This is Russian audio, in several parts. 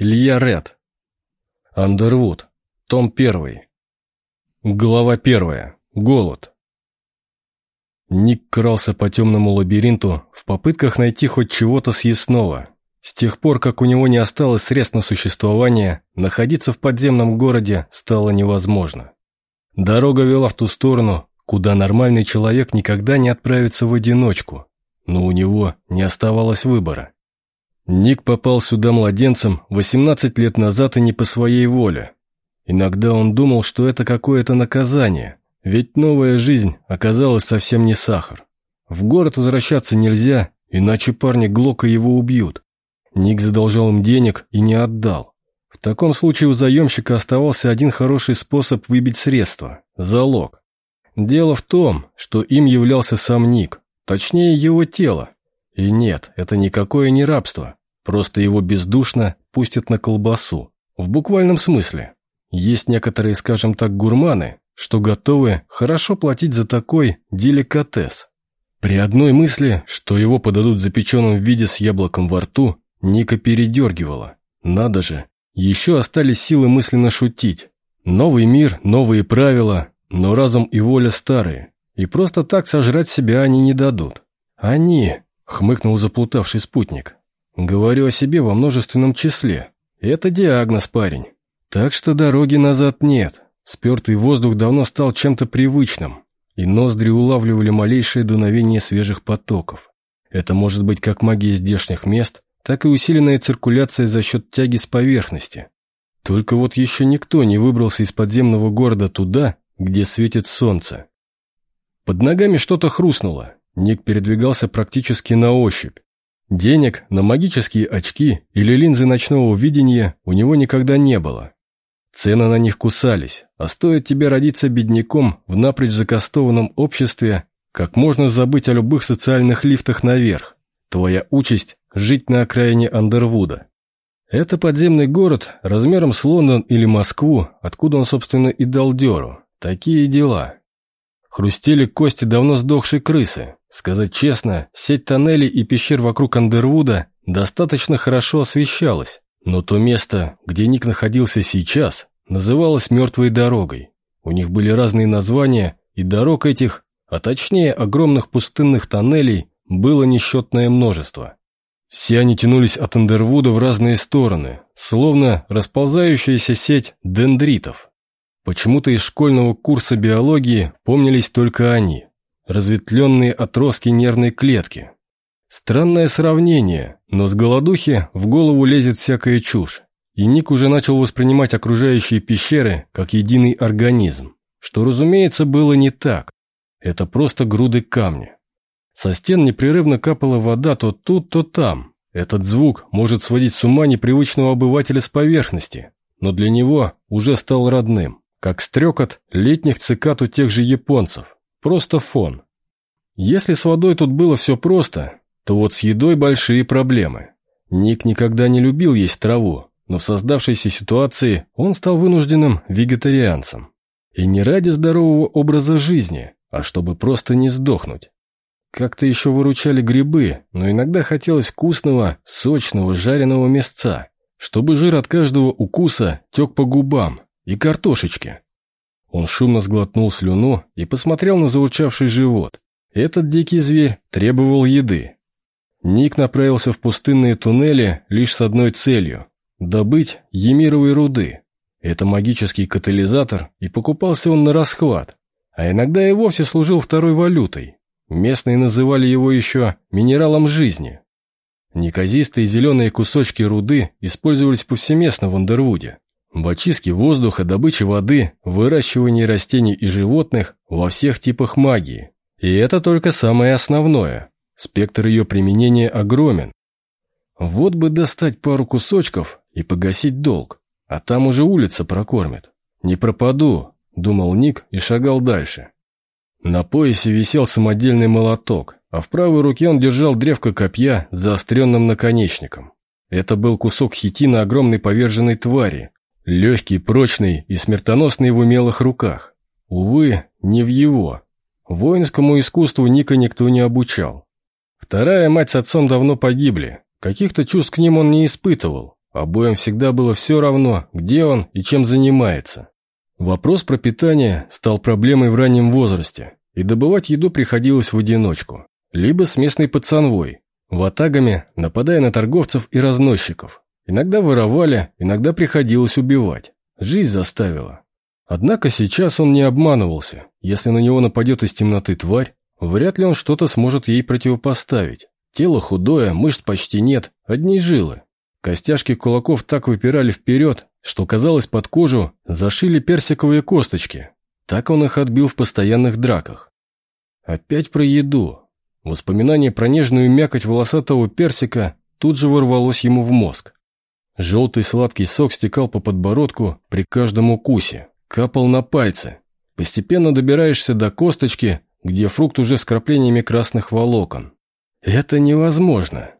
Илья Ред. Андервуд. Том 1. Глава 1. Голод. Ник крался по темному лабиринту в попытках найти хоть чего-то съестного. С тех пор, как у него не осталось средств на существование, находиться в подземном городе стало невозможно. Дорога вела в ту сторону, куда нормальный человек никогда не отправится в одиночку, но у него не оставалось выбора. Ник попал сюда младенцем 18 лет назад и не по своей воле. Иногда он думал, что это какое-то наказание, ведь новая жизнь оказалась совсем не сахар. В город возвращаться нельзя, иначе парни Глока его убьют. Ник задолжал им денег и не отдал. В таком случае у заемщика оставался один хороший способ выбить средства – залог. Дело в том, что им являлся сам Ник, точнее его тело. И нет, это никакое не рабство. Просто его бездушно пустят на колбасу. В буквальном смысле. Есть некоторые, скажем так, гурманы, что готовы хорошо платить за такой деликатес. При одной мысли, что его подадут запеченным в виде с яблоком во рту, Ника передергивала. Надо же, еще остались силы мысленно шутить. Новый мир, новые правила, но разум и воля старые. И просто так сожрать себя они не дадут. «Они!» — хмыкнул заплутавший спутник. Говорю о себе во множественном числе. Это диагноз, парень. Так что дороги назад нет. Спертый воздух давно стал чем-то привычным, и ноздри улавливали малейшее дуновение свежих потоков. Это может быть как магия здешних мест, так и усиленная циркуляция за счет тяги с поверхности. Только вот еще никто не выбрался из подземного города туда, где светит солнце. Под ногами что-то хрустнуло. Ник передвигался практически на ощупь. Денег на магические очки или линзы ночного видения у него никогда не было. Цены на них кусались, а стоит тебе родиться бедняком в напрочь закастованном обществе, как можно забыть о любых социальных лифтах наверх. Твоя участь – жить на окраине Андервуда. Это подземный город размером с Лондон или Москву, откуда он, собственно, и дал дёру. Такие дела. Хрустели кости давно сдохшей крысы. Сказать честно, сеть тоннелей и пещер вокруг Андервуда достаточно хорошо освещалась, но то место, где Ник находился сейчас, называлось «Мертвой дорогой». У них были разные названия, и дорог этих, а точнее огромных пустынных тоннелей, было несчетное множество. Все они тянулись от Андервуда в разные стороны, словно расползающаяся сеть дендритов. Почему-то из школьного курса биологии помнились только они – разветвленные отростки нервной клетки. Странное сравнение, но с голодухи в голову лезет всякая чушь. И Ник уже начал воспринимать окружающие пещеры как единый организм, что, разумеется, было не так. Это просто груды камня. Со стен непрерывно капала вода то тут, то там. Этот звук может сводить с ума непривычного обывателя с поверхности, но для него уже стал родным как стрекот летних цикад у тех же японцев. Просто фон. Если с водой тут было все просто, то вот с едой большие проблемы. Ник никогда не любил есть траву, но в создавшейся ситуации он стал вынужденным вегетарианцем. И не ради здорового образа жизни, а чтобы просто не сдохнуть. Как-то еще выручали грибы, но иногда хотелось вкусного, сочного, жареного мясца, чтобы жир от каждого укуса тек по губам, и картошечки. Он шумно сглотнул слюну и посмотрел на заурчавший живот. Этот дикий зверь требовал еды. Ник направился в пустынные туннели лишь с одной целью – добыть емировой руды. Это магический катализатор, и покупался он на расхват, а иногда и вовсе служил второй валютой. Местные называли его еще минералом жизни. Неказистые зеленые кусочки руды использовались повсеместно в Андервуде. В очистке воздуха, добыче воды, выращивании растений и животных во всех типах магии. И это только самое основное. Спектр ее применения огромен. Вот бы достать пару кусочков и погасить долг, а там уже улица прокормит. Не пропаду, думал Ник и шагал дальше. На поясе висел самодельный молоток, а в правой руке он держал древко копья с заостренным наконечником. Это был кусок хитина огромной поверженной твари, Легкий, прочный и смертоносный в умелых руках. Увы, не в его. Воинскому искусству Ника никто не обучал. Вторая мать с отцом давно погибли. Каких-то чувств к ним он не испытывал. Обоим всегда было все равно, где он и чем занимается. Вопрос про питание стал проблемой в раннем возрасте, и добывать еду приходилось в одиночку, либо с местной пацанвой, ватагами, нападая на торговцев и разносчиков. Иногда воровали, иногда приходилось убивать. Жизнь заставила. Однако сейчас он не обманывался. Если на него нападет из темноты тварь, вряд ли он что-то сможет ей противопоставить. Тело худое, мышц почти нет, одни жилы. Костяшки кулаков так выпирали вперед, что, казалось, под кожу зашили персиковые косточки. Так он их отбил в постоянных драках. Опять про еду. Воспоминание про нежную мякоть волосатого персика тут же ворвалось ему в мозг. Желтый сладкий сок стекал по подбородку при каждом укусе, капал на пальцы. Постепенно добираешься до косточки, где фрукт уже с краплениями красных волокон. Это невозможно.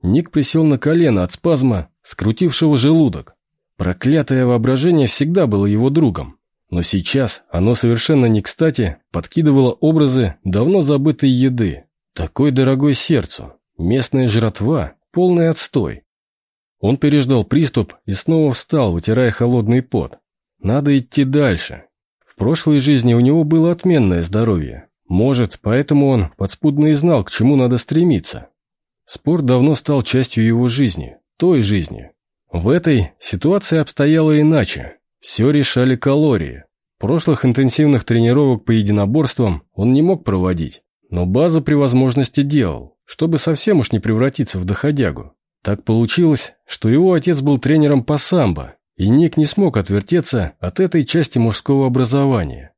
Ник присел на колено от спазма, скрутившего желудок. Проклятое воображение всегда было его другом. Но сейчас оно совершенно не кстати подкидывало образы давно забытой еды. Такой дорогой сердцу. Местная жратва, полный отстой. Он переждал приступ и снова встал, вытирая холодный пот. Надо идти дальше. В прошлой жизни у него было отменное здоровье. Может, поэтому он подспудно и знал, к чему надо стремиться. Спорт давно стал частью его жизни, той жизни, в этой ситуации обстояло иначе. Все решали калории. Прошлых интенсивных тренировок по единоборствам он не мог проводить, но базу при возможности делал, чтобы совсем уж не превратиться в доходягу. Так получилось, что его отец был тренером по самбо, и Ник не смог отвертеться от этой части мужского образования.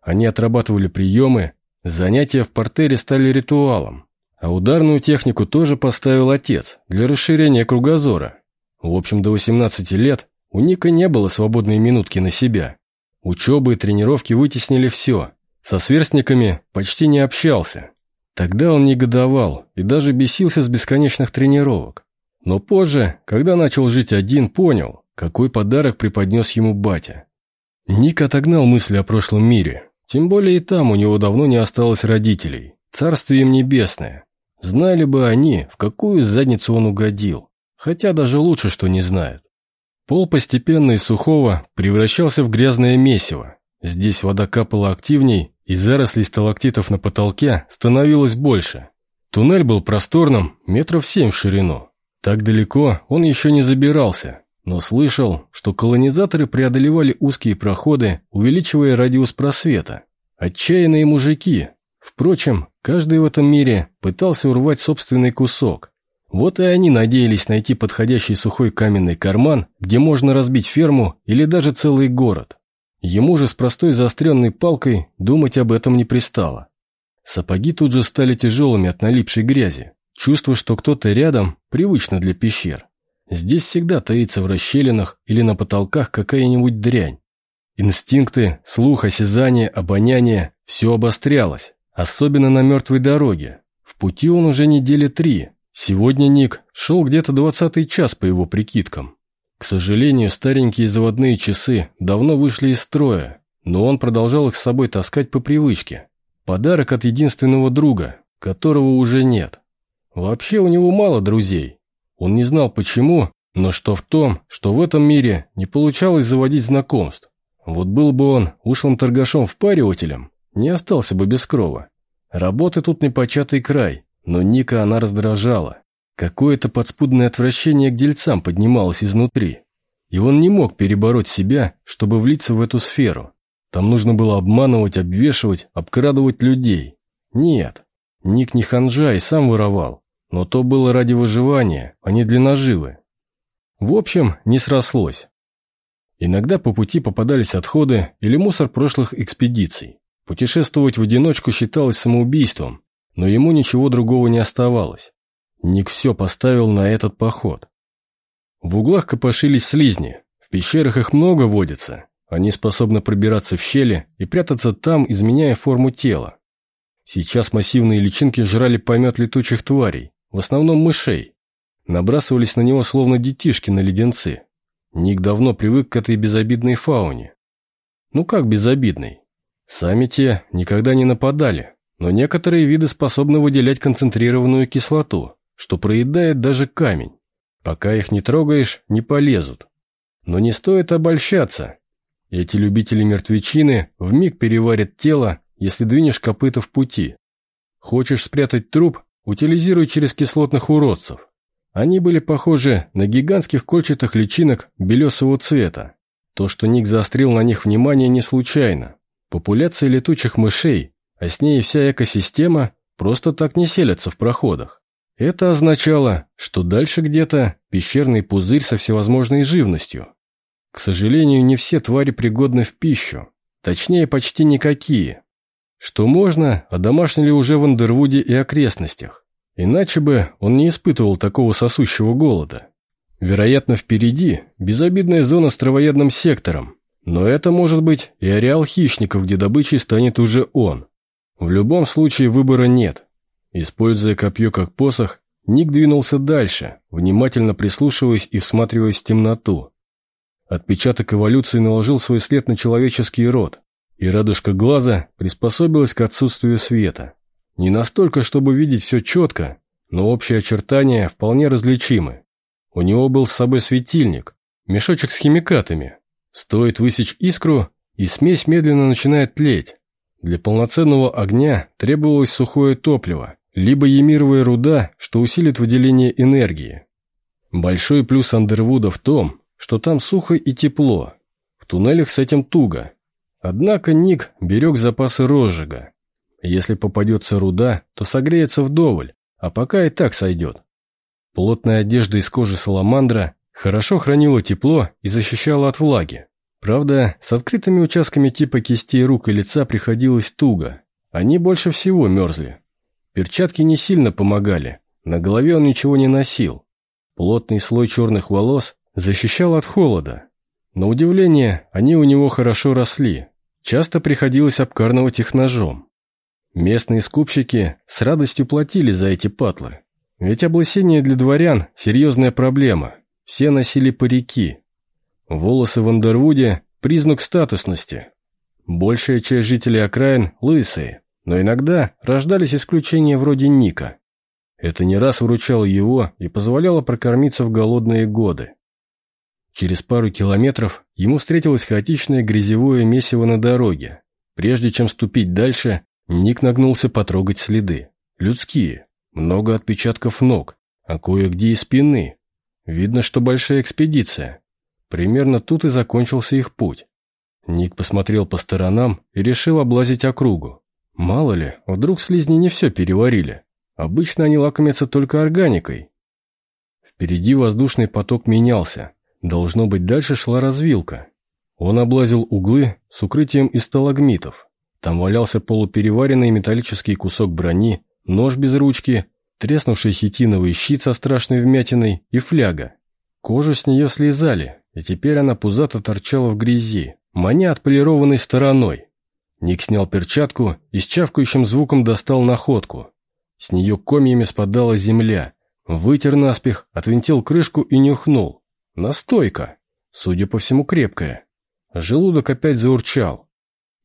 Они отрабатывали приемы, занятия в портере стали ритуалом, а ударную технику тоже поставил отец для расширения кругозора, в общем, до 18 лет у Ника не было свободной минутки на себя. Учебы и тренировки вытеснили все. Со сверстниками почти не общался. Тогда он негодовал и даже бесился с бесконечных тренировок. Но позже, когда начал жить один, понял, какой подарок преподнес ему батя. Ник отогнал мысли о прошлом мире. Тем более и там у него давно не осталось родителей. Царствие им небесное. Знали бы они, в какую задницу он угодил. Хотя даже лучше, что не знают. Пол постепенно из сухого превращался в грязное месиво. Здесь вода капала активней, и зарослей сталактитов на потолке становилось больше. Туннель был просторным, метров семь в ширину. Так далеко он еще не забирался, но слышал, что колонизаторы преодолевали узкие проходы, увеличивая радиус просвета. Отчаянные мужики. Впрочем, каждый в этом мире пытался урвать собственный кусок. Вот и они надеялись найти подходящий сухой каменный карман, где можно разбить ферму или даже целый город. Ему же с простой заостренной палкой думать об этом не пристало. Сапоги тут же стали тяжелыми от налипшей грязи. Чувство, что кто-то рядом, привычно для пещер. Здесь всегда таится в расщелинах или на потолках какая-нибудь дрянь. Инстинкты, слух, осязание, обоняние – все обострялось, особенно на мертвой дороге. В пути он уже недели три, Сегодня Ник шел где-то двадцатый час по его прикидкам. К сожалению, старенькие заводные часы давно вышли из строя, но он продолжал их с собой таскать по привычке. Подарок от единственного друга, которого уже нет. Вообще у него мало друзей. Он не знал почему, но что в том, что в этом мире не получалось заводить знакомств. Вот был бы он ушлым торгашом-впаривателем, не остался бы без крова. Работы тут непочатый край, но Ника она раздражала. Какое-то подспудное отвращение к дельцам поднималось изнутри. И он не мог перебороть себя, чтобы влиться в эту сферу. Там нужно было обманывать, обвешивать, обкрадывать людей. Нет, Ник не ханжа и сам воровал, но то было ради выживания, а не для наживы. В общем, не срослось. Иногда по пути попадались отходы или мусор прошлых экспедиций. Путешествовать в одиночку считалось самоубийством, но ему ничего другого не оставалось. Ник все поставил на этот поход. В углах копошились слизни, в пещерах их много водится, они способны пробираться в щели и прятаться там, изменяя форму тела. Сейчас массивные личинки жрали помет летучих тварей, в основном мышей. Набрасывались на него словно детишки на леденцы. Ник давно привык к этой безобидной фауне. Ну как безобидной? Сами те никогда не нападали, но некоторые виды способны выделять концентрированную кислоту, что проедает даже камень. Пока их не трогаешь, не полезут. Но не стоит обольщаться. Эти любители мертвечины вмиг переварят тело, если двинешь копыта в пути. Хочешь спрятать труп, утилизируй через кислотных уродцев. Они были похожи на гигантских кольчатых личинок белесого цвета. То, что Ник заострил на них внимание, не случайно. Популяция летучих мышей, а с ней вся экосистема, просто так не селятся в проходах. Это означало, что дальше где-то пещерный пузырь со всевозможной живностью. К сожалению, не все твари пригодны в пищу. Точнее, почти никакие. Что можно, одомашнили уже в Андервуде и окрестностях. Иначе бы он не испытывал такого сосущего голода. Вероятно, впереди безобидная зона с травоядным сектором, но это может быть и ареал хищников, где добычей станет уже он. В любом случае выбора нет. Используя копье как посох, Ник двинулся дальше, внимательно прислушиваясь и всматриваясь в темноту. Отпечаток эволюции наложил свой след на человеческий род, и радужка глаза приспособилась к отсутствию света. Не настолько, чтобы видеть все четко, но общие очертания вполне различимы. У него был с собой светильник, мешочек с химикатами. Стоит высечь искру, и смесь медленно начинает тлеть. Для полноценного огня требовалось сухое топливо, либо емировая руда, что усилит выделение энергии. Большой плюс Андервуда в том, что там сухо и тепло. В туннелях с этим туго. Однако Ник берег запасы розжига. Если попадется руда, то согреется вдоволь, а пока и так сойдет. Плотная одежда из кожи саламандра хорошо хранила тепло и защищала от влаги. Правда, с открытыми участками типа кистей рук и лица приходилось туго. Они больше всего мерзли. Перчатки не сильно помогали, на голове он ничего не носил. Плотный слой черных волос защищал от холода. На удивление, они у него хорошо росли. Часто приходилось обкарнывать их ножом. Местные скупщики с радостью платили за эти патлы. Ведь облысение для дворян – серьезная проблема. Все носили парики. Волосы в Андервуде – признак статусности. Большая часть жителей окраин – лысые, но иногда рождались исключения вроде Ника. Это не раз выручало его и позволяло прокормиться в голодные годы. Через пару километров ему встретилось хаотичное грязевое месиво на дороге. Прежде чем ступить дальше, Ник нагнулся потрогать следы. Людские. Много отпечатков ног, а кое-где и спины. Видно, что большая экспедиция. Примерно тут и закончился их путь. Ник посмотрел по сторонам и решил облазить округу. Мало ли, вдруг слизни не все переварили. Обычно они лакомятся только органикой. Впереди воздушный поток менялся. Должно быть, дальше шла развилка. Он облазил углы с укрытием из сталагмитов. Там валялся полупереваренный металлический кусок брони, нож без ручки, треснувший хитиновый щит со страшной вмятиной и фляга. Кожу с нее слезали, и теперь она пузато торчала в грязи, маня отполированной стороной. Ник снял перчатку и с чавкающим звуком достал находку. С нее комьями спадала земля. Вытер наспех, отвинтил крышку и нюхнул. Настойка. Судя по всему, крепкая. Желудок опять заурчал.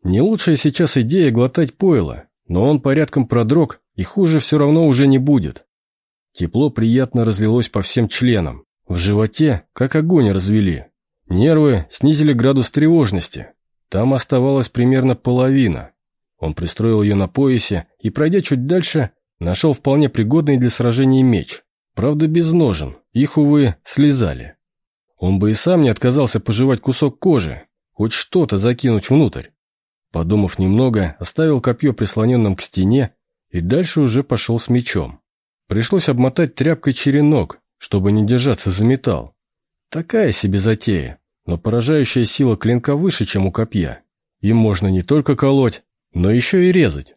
Не лучшая сейчас идея глотать пойло, но он порядком продрог, и хуже все равно уже не будет. Тепло приятно разлилось по всем членам. В животе, как огонь развели. Нервы снизили градус тревожности. Там оставалась примерно половина. Он пристроил ее на поясе и, пройдя чуть дальше, нашел вполне пригодный для сражений меч. Правда, без ножен. Их, увы, слезали. Он бы и сам не отказался пожевать кусок кожи, хоть что-то закинуть внутрь. Подумав немного, оставил копье прислоненным к стене и дальше уже пошел с мечом. Пришлось обмотать тряпкой черенок, чтобы не держаться за металл. Такая себе затея, но поражающая сила клинка выше, чем у копья. Им можно не только колоть, но еще и резать.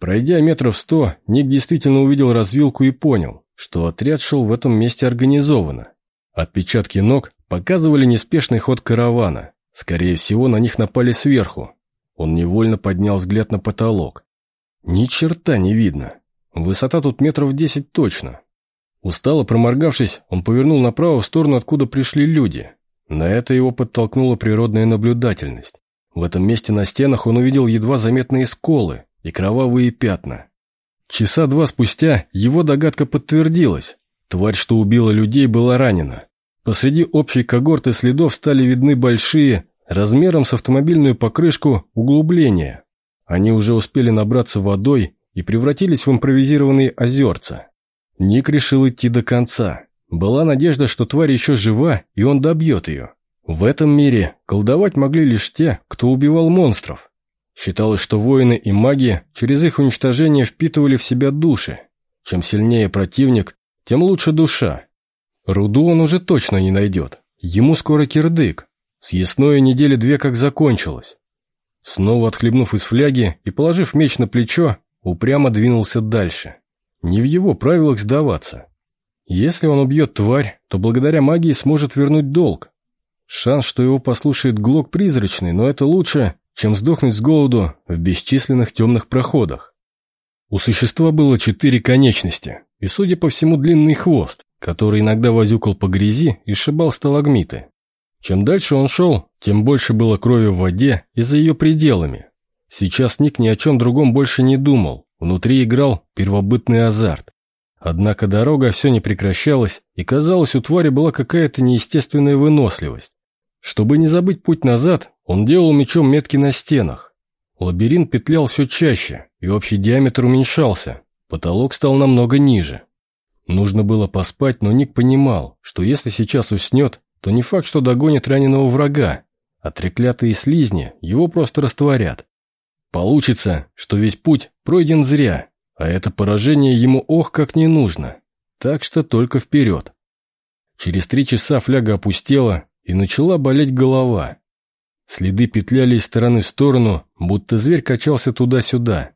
Пройдя метров сто, Ник действительно увидел развилку и понял, что отряд шел в этом месте организованно. Отпечатки ног показывали неспешный ход каравана. Скорее всего, на них напали сверху, он невольно поднял взгляд на потолок. Ни черта не видно. Высота тут метров десять точно. Устало проморгавшись, он повернул направо в сторону, откуда пришли люди. На это его подтолкнула природная наблюдательность. В этом месте на стенах он увидел едва заметные сколы и кровавые пятна. Часа два спустя его догадка подтвердилась. Тварь, что убила людей, была ранена. Посреди общей когорты следов стали видны большие, размером с автомобильную покрышку, углубления. Они уже успели набраться водой и превратились в импровизированные озерца. Ник решил идти до конца. Была надежда, что тварь еще жива, и он добьет ее. В этом мире колдовать могли лишь те, кто убивал монстров. Считалось, что воины и маги через их уничтожение впитывали в себя души. Чем сильнее противник, тем лучше душа. Руду он уже точно не найдет. Ему скоро кирдык. Съестное недели две как закончилось. Снова отхлебнув из фляги и положив меч на плечо, упрямо двинулся дальше. Не в его правилах сдаваться. Если он убьет тварь, то благодаря магии сможет вернуть долг. Шанс, что его послушает Глок призрачный, но это лучше, чем сдохнуть с голоду в бесчисленных темных проходах. У существа было четыре конечности и, судя по всему, длинный хвост, который иногда возюкал по грязи и сшибал сталагмиты. Чем дальше он шел, тем больше было крови в воде и за ее пределами. Сейчас Ник ни о чем другом больше не думал, внутри играл первобытный азарт. Однако дорога все не прекращалась, и казалось, у твари была какая-то неестественная выносливость. Чтобы не забыть путь назад, он делал мечом метки на стенах. Лабиринт петлял все чаще, и общий диаметр уменьшался, потолок стал намного ниже. Нужно было поспать, но Ник понимал, что если сейчас уснет, то не факт, что догонит раненого врага, а треклятые слизни его просто растворят. Получится, что весь путь пройден зря, а это поражение ему ох как не нужно. Так что только вперед. Через три часа фляга опустела, и начала болеть голова. Следы петляли из стороны в сторону, будто зверь качался туда-сюда.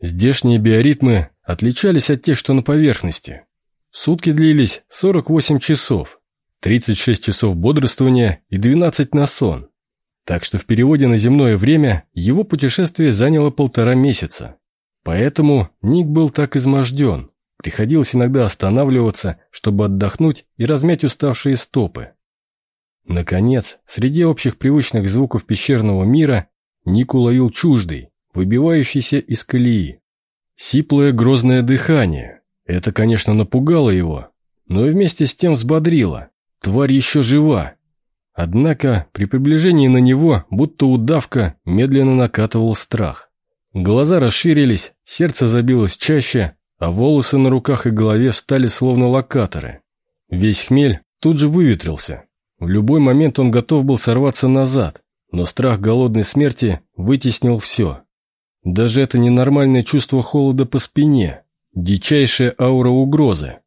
Здешние биоритмы отличались от тех, что на поверхности. Сутки длились 48 часов. 36 часов бодрствования и 12 на сон. Так что в переводе на земное время его путешествие заняло полтора месяца. Поэтому Ник был так изможден. Приходилось иногда останавливаться, чтобы отдохнуть и размять уставшие стопы. Наконец, среди общих привычных звуков пещерного мира Ник уловил чуждый, выбивающийся из колеи. Сиплое грозное дыхание. Это, конечно, напугало его, но и вместе с тем взбодрило. Тварь еще жива. Однако при приближении на него, будто удавка, медленно накатывал страх. Глаза расширились, сердце забилось чаще, а волосы на руках и голове встали словно локаторы. Весь хмель тут же выветрился. В любой момент он готов был сорваться назад, но страх голодной смерти вытеснил все. Даже это ненормальное чувство холода по спине, дичайшая аура угрозы.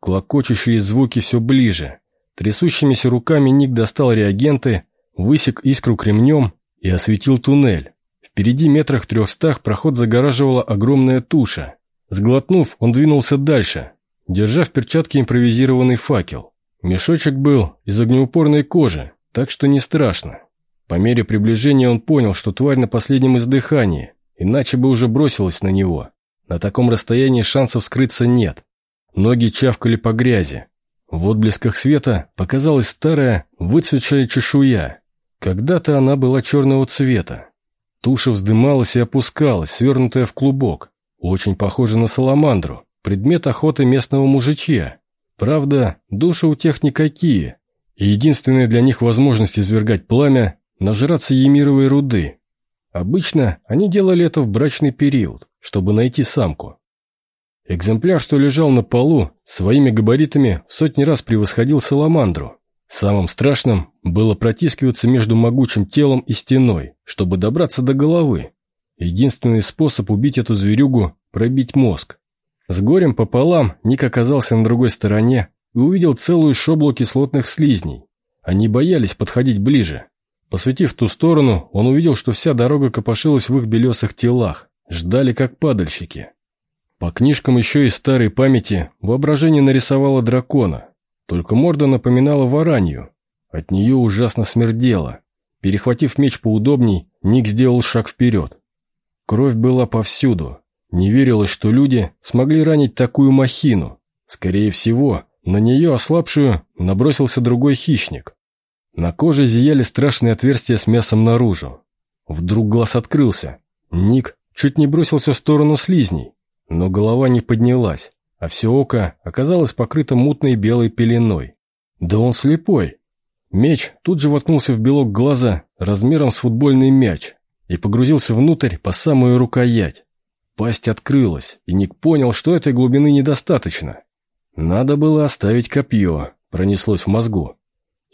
Клокочущие звуки все ближе, Трясущимися руками Ник достал реагенты, высек искру кремнем и осветил туннель. Впереди метрах в трехстах проход загораживала огромная туша. Сглотнув, он двинулся дальше, держа в перчатке импровизированный факел. Мешочек был из огнеупорной кожи, так что не страшно. По мере приближения он понял, что тварь на последнем издыхании, иначе бы уже бросилась на него. На таком расстоянии шансов скрыться нет. Ноги чавкали по грязи, в отблесках света показалась старая, выцветшая чешуя. Когда-то она была черного цвета. Туша вздымалась и опускалась, свернутая в клубок. Очень похожа на саламандру, предмет охоты местного мужичья. Правда, души у тех никакие, и единственная для них возможность извергать пламя – нажраться емировой руды. Обычно они делали это в брачный период, чтобы найти самку. Экземпляр, что лежал на полу, своими габаритами в сотни раз превосходил саламандру. Самым страшным было протискиваться между могучим телом и стеной, чтобы добраться до головы. Единственный способ убить эту зверюгу – пробить мозг. С горем пополам Ник оказался на другой стороне и увидел целую шоблу кислотных слизней. Они боялись подходить ближе. Посветив ту сторону, он увидел, что вся дорога копошилась в их белесых телах, ждали как падальщики. По книжкам еще из старой памяти воображение нарисовало дракона, только морда напоминала варанью. От нее ужасно смердело. Перехватив меч поудобней, Ник сделал шаг вперед. Кровь была повсюду. Не верилось, что люди смогли ранить такую махину. Скорее всего, на нее ослабшую набросился другой хищник. На коже зияли страшные отверстия с мясом наружу. Вдруг глаз открылся. Ник чуть не бросился в сторону слизней но голова не поднялась. а все око оказалось покрыто мутной белой пеленой. Да он слепой. Меч тут же воткнулся в белок глаза размером с футбольный мяч и погрузился внутрь по самую рукоять. Пасть открылась, и Ник понял, что этой глубины недостаточно. Надо было оставить копье, пронеслось в мозгу.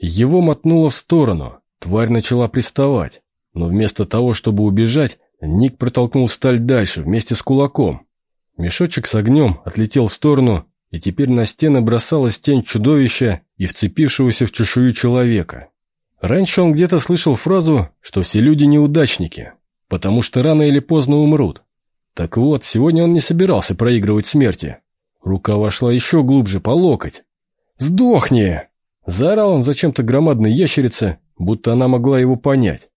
Его мотнуло в сторону, тварь начала приставать, но вместо того, чтобы убежать, Ник протолкнул сталь дальше вместе с кулаком. Мешочек с огнем отлетел в сторону, и теперь на стены бросалась тень чудовища и вцепившегося в чешую человека. Раньше он где-то слышал фразу, что все люди неудачники, потому что рано или поздно умрут. Так вот, сегодня он не собирался проигрывать смерти. Рука вошла еще глубже, по локоть. «Сдохни!» Заорал он зачем-то громадной ящерице, будто она могла его понять.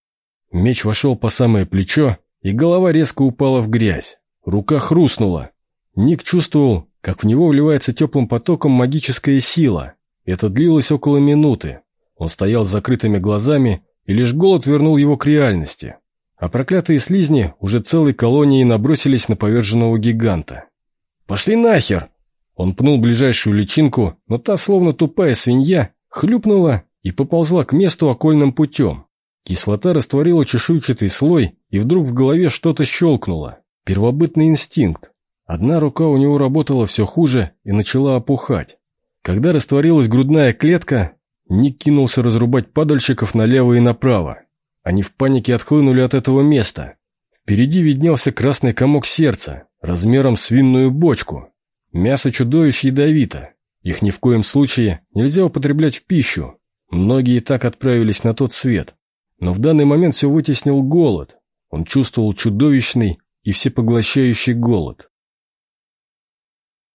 Меч вошел по самое плечо, и голова резко упала в грязь. Рука хрустнула. Ник чувствовал, как в него вливается теплым потоком магическая сила. Это длилось около минуты. Он стоял с закрытыми глазами, и лишь голод вернул его к реальности. А проклятые слизни уже целой колонией набросились на поверженного гиганта. «Пошли нахер!» Он пнул ближайшую личинку, но та, словно тупая свинья, хлюпнула и поползла к месту окольным путем. Кислота растворила чешуйчатый слой, и вдруг в голове что-то щелкнуло. Первобытный инстинкт. Одна рука у него работала все хуже и начала опухать. Когда растворилась грудная клетка, Ник кинулся разрубать падальщиков налево и направо. Они в панике отхлынули от этого места. Впереди виднелся красный комок сердца, размером с винную бочку. Мясо чудовищ ядовито. Их ни в коем случае нельзя употреблять в пищу. Многие так отправились на тот свет. Но в данный момент все вытеснил голод. Он чувствовал чудовищный, и всепоглощающий голод.